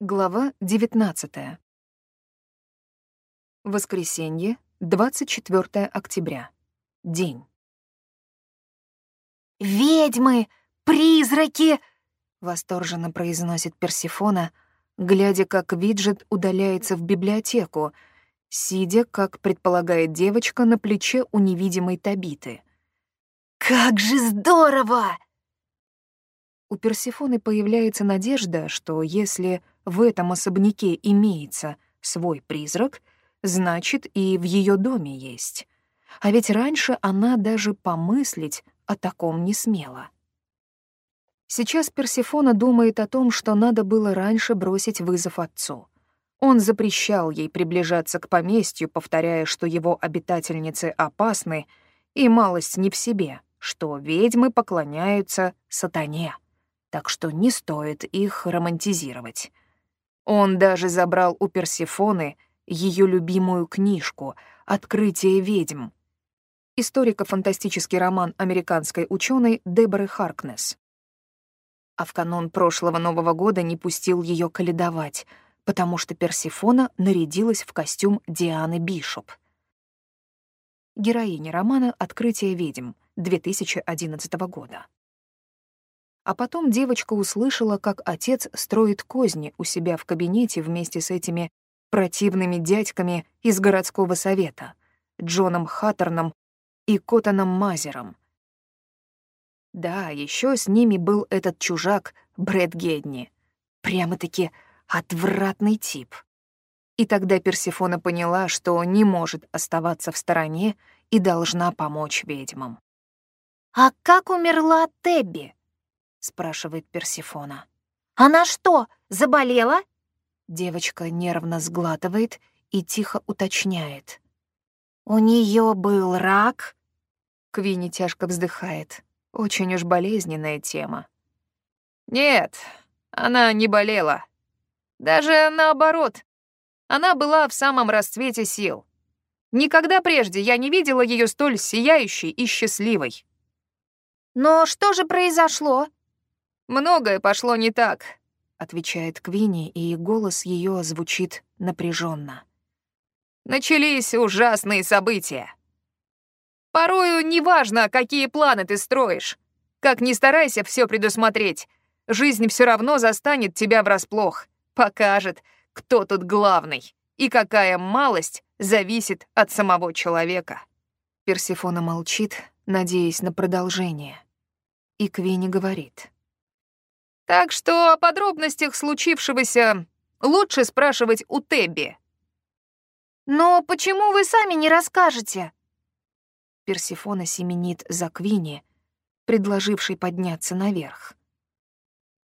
Глава 19. Воскресенье, 24 октября. День. «Ведьмы! Призраки!» — восторженно произносит Персифона, глядя, как Виджет удаляется в библиотеку, сидя, как предполагает девочка, на плече у невидимой Табиты. «Как же здорово!» У Персифоны появляется надежда, что если в этом особняке имеется свой призрак, значит, и в ее доме есть. А ведь раньше она даже помыслить о таком не смела. Сейчас Персифона думает о том, что надо было раньше бросить вызов отцу. Он запрещал ей приближаться к поместью, повторяя, что его обитательницы опасны и малость не в себе, что ведьмы поклоняются сатане, так что не стоит их романтизировать. Он даже забрал у Персефоны ее любимую книжку «Открытие ведьм», историко-фантастический роман американской ученой Деборы Харкнес. А в канун прошлого Нового года не пустил ее каледовать, потому что Персефона нарядилась в костюм Дианы Бишоп. Героиня романа «Открытие ведьм» 2011 года. А потом девочка услышала, как отец строит козни у себя в кабинете вместе с этими противными дядьками из городского совета, Джоном Хаттерном и Коттоном Мазером. Да, еще с ними был этот чужак Брэд Гедни. Прямо-таки отвратный тип. И тогда Персифона поняла, что не может оставаться в стороне и должна помочь ведьмам. «А как умерла Тебби?» Спрашивает Персифона. Она что, заболела? Девочка нервно сглатывает и тихо уточняет. У нее был рак? Квинни тяжко вздыхает. Очень уж болезненная тема. Нет, она не болела. Даже наоборот. Она была в самом расцвете сил. Никогда прежде я не видела ее столь сияющей и счастливой. Но что же произошло? «Многое пошло не так», — отвечает Квинни, и голос ее звучит напряженно. «Начались ужасные события. Порою неважно, какие планы ты строишь. Как ни старайся все предусмотреть, жизнь все равно застанет тебя врасплох, покажет, кто тут главный и какая малость зависит от самого человека». Персифона молчит, надеясь на продолжение. И Квинни говорит — так что о подробностях случившегося лучше спрашивать у Тебби. «Но почему вы сами не расскажете?» Персифона семенит за Квини, предложившей подняться наверх.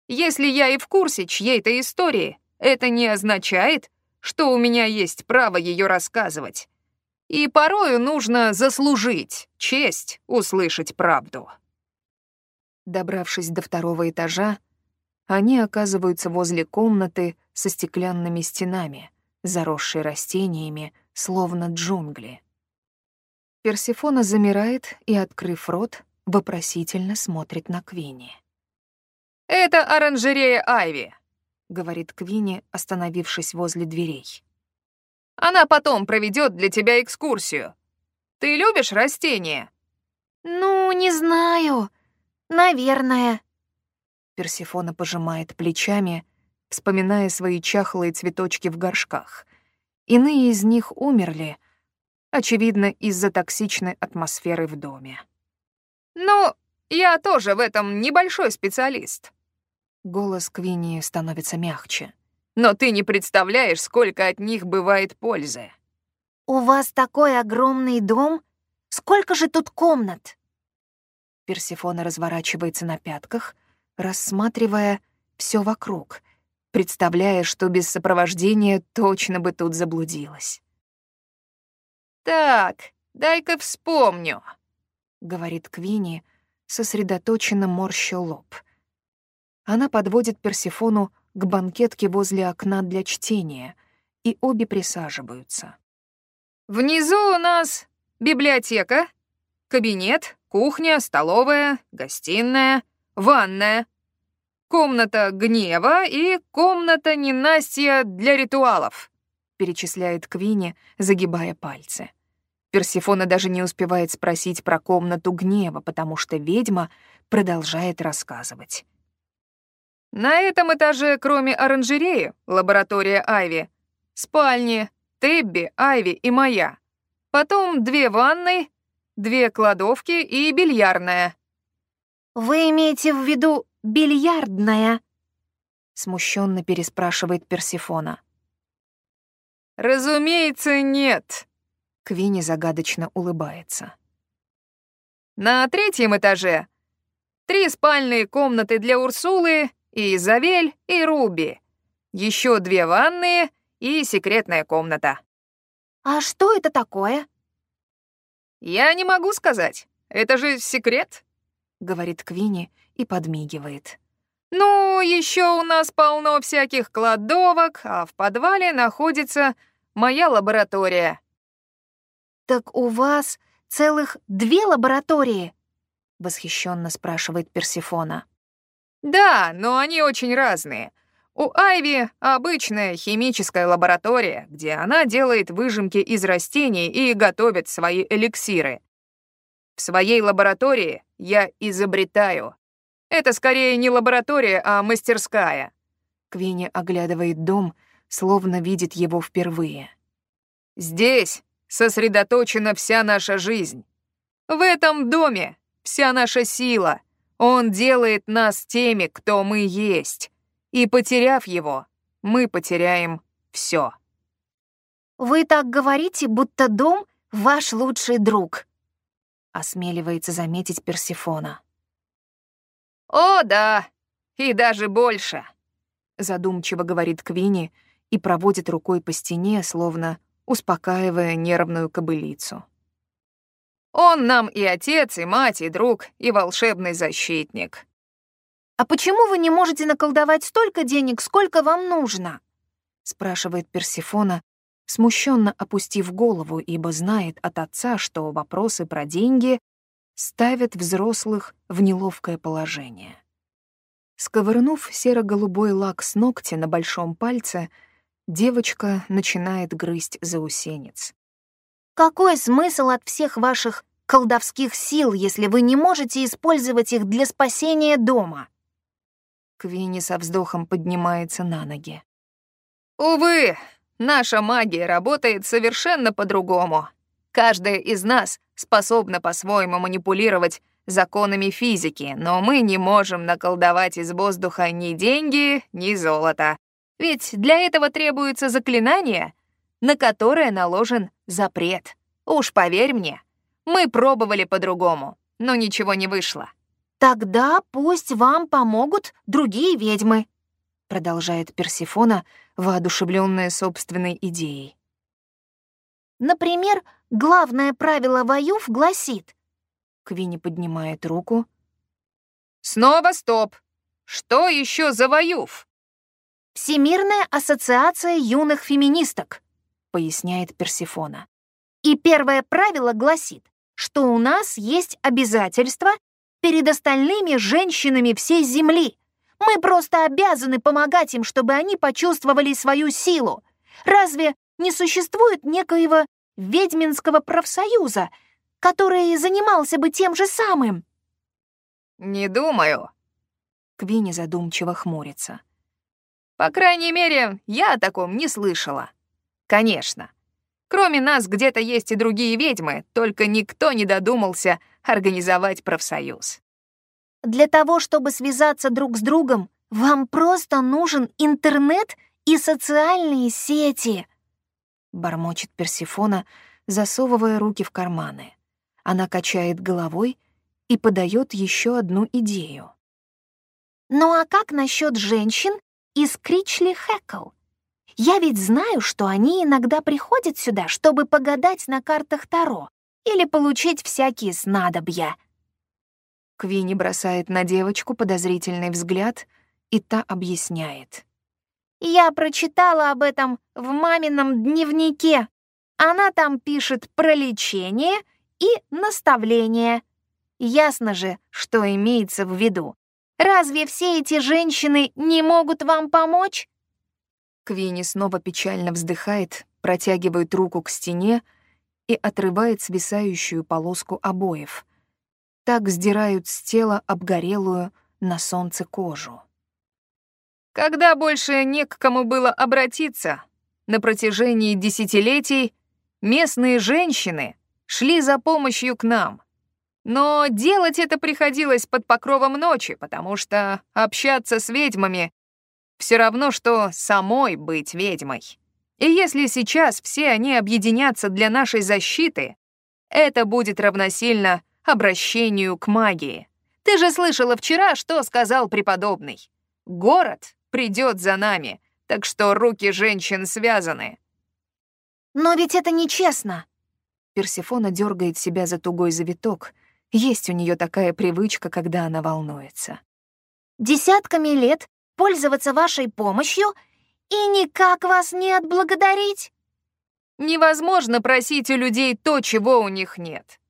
«Если я и в курсе чьей-то истории, это не означает, что у меня есть право ее рассказывать. И порою нужно заслужить честь услышать правду». Добравшись до второго этажа, они оказываются возле комнаты со стеклянными стенами, заросшей растениями, словно джунгли. Персифона замирает и, открыв рот, вопросительно смотрит на Квинни. «Это оранжерея Айви», — говорит Квинни, остановившись возле дверей. «Она потом проведет для тебя экскурсию. Ты любишь растения?» «Ну, не знаю. Наверное», Персифона пожимает плечами, вспоминая свои чахлые цветочки в горшках. Иные из них умерли, очевидно, из-за токсичной атмосферы в доме. «Ну, я тоже в этом небольшой специалист». Голос Квинни становится мягче. «Но ты не представляешь, сколько от них бывает пользы». «У вас такой огромный дом? Сколько же тут комнат?» Персифона разворачивается на пятках — рассматривая все вокруг, представляя, что без сопровождения точно бы тут заблудилась. «Так, дай-ка вспомню», — говорит Квинни, сосредоточенно морща лоб. Она подводит Персифону к банкетке возле окна для чтения, и обе присаживаются. «Внизу у нас библиотека, кабинет, кухня, столовая, гостиная, ванная. Комната гнева и комната ненастья для ритуалов», перечисляет Квинни, загибая пальцы. Персифона даже не успевает спросить про комнату гнева, потому что ведьма продолжает рассказывать. На этом этаже, кроме оранжереи, лаборатория Айви, спальни, Тебби, Айви и моя. Потом две ванны, две кладовки и бильярдная. «Вы имеете в виду бильярдная?» Смущенно переспрашивает Персифона. «Разумеется, нет», — Квинни загадочно улыбается. «На третьем этаже три спальные комнаты для Урсулы, и Изавель, и Руби. Еще две ванные и секретная комната». «А что это такое?» «Я не могу сказать. Это же секрет», — говорит Квинни и подмигивает. «Ну, еще у нас полно всяких кладовок, а в подвале находится моя лаборатория». «Так у вас целых две лаборатории?» — восхищенно спрашивает Персифона. «Да, но они очень разные. У Айви обычная химическая лаборатория, где она делает выжимки из растений и готовит свои эликсиры. В своей лаборатории я изобретаю. Это скорее не лаборатория, а мастерская. Квинни оглядывает дом, словно видит его впервые. Здесь сосредоточена вся наша жизнь. В этом доме вся наша сила. Он делает нас теми, кто мы есть. И потеряв его, мы потеряем все. «Вы так говорите, будто дом — ваш лучший друг», — осмеливается заметить Персифона. «О, да, и даже больше», — задумчиво говорит Квинни и проводит рукой по стене, словно успокаивая нервную кобылицу. «Он нам и отец, и мать, и друг, и волшебный защитник. «А почему вы не можете наколдовать столько денег, сколько вам нужно?» — спрашивает Персифона, смущенно опустив голову, ибо знает от отца, что вопросы про деньги ставят взрослых в неловкое положение. Сковырнув серо-голубой лак с ногтя на большом пальце, девочка начинает грызть заусенец. «Какой смысл от всех ваших колдовских сил, если вы не можете использовать их для спасения дома?» Квинни со вздохом поднимается на ноги. «Увы, наша магия работает совершенно по-другому. Каждая из нас способна по-своему манипулировать законами физики, но мы не можем наколдовать из воздуха ни деньги, ни золото. Ведь для этого требуется заклинание, на которое наложен запрет. Уж поверь мне, мы пробовали по-другому, но ничего не вышло. «Тогда пусть вам помогут другие ведьмы», — продолжает Персифона, воодушевленная собственной идеей. «Например, главное правило воюв гласит...» Квинни поднимает руку. «Снова стоп! Что еще за воюв?» «Всемирная ассоциация юных феминисток», — поясняет Персифона. «И первое правило гласит, что у нас есть обязательство перед остальными женщинами всей Земли. Мы просто обязаны помогать им, чтобы они почувствовали свою силу. Разве не существует некоего ведьминского профсоюза, который занимался бы тем же самым?» «Не думаю», — Квинни задумчиво хмурится. «По крайней мере, я о таком не слышала. Конечно. Кроме нас где-то есть и другие ведьмы, только никто не додумался организовать профсоюз. Для того, чтобы связаться друг с другом, вам просто нужен интернет и социальные сети. Бормочет Персифона, засовывая руки в карманы. Она качает головой и подает еще одну идею. Ну а как насчет женщин из Кричли Хэкл? Я ведь знаю, что они иногда приходят сюда, чтобы погадать на картах Таро или получить всякие снадобья». Квинни бросает на девочку подозрительный взгляд, и та объясняет. «Я прочитала об этом в мамином дневнике. Она там пишет про лечение и наставление. Ясно же, что имеется в виду. Разве все эти женщины не могут вам помочь?» Квинни снова печально вздыхает, протягивает руку к стене и отрывает свисающую полоску обоев. Так сдирают с тела обгорелую на солнце кожу. Когда больше не к кому было обратиться, на протяжении десятилетий местные женщины шли за помощью к нам. Но делать это приходилось под покровом ночи, потому что общаться с ведьмами все равно, что самой быть ведьмой. И если сейчас все они объединятся для нашей защиты, это будет равносильно обращению к магии. Ты же слышала вчера, что сказал преподобный. Город придет за нами, так что руки женщин связаны. «Но ведь это нечестно!» Персифона дергает себя за тугой завиток. Есть у нее такая привычка, когда она волнуется. «Десятками лет пользоваться вашей помощью и никак вас не отблагодарить?» «Невозможно просить у людей то, чего у них нет».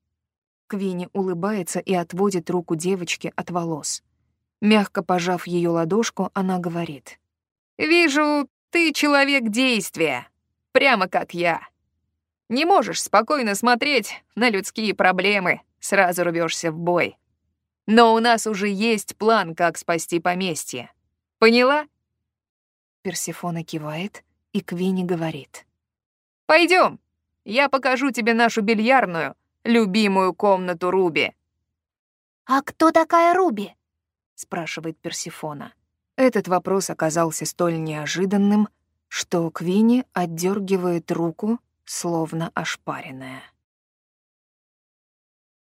Квинни улыбается и отводит руку девочки от волос. Мягко пожав ее ладошку, она говорит. «Вижу, ты человек действия, прямо как я. Не можешь спокойно смотреть на людские проблемы, сразу рвешься в бой. Но у нас уже есть план, как спасти поместье. Поняла?» Персифона кивает, и Квинни говорит. Пойдем, я покажу тебе нашу бильярдную, любимую комнату Руби». «А кто такая Руби?» Спрашивает Персифона. Этот вопрос оказался столь неожиданным, что Квинни отдергивает руку, словно ошпаренная.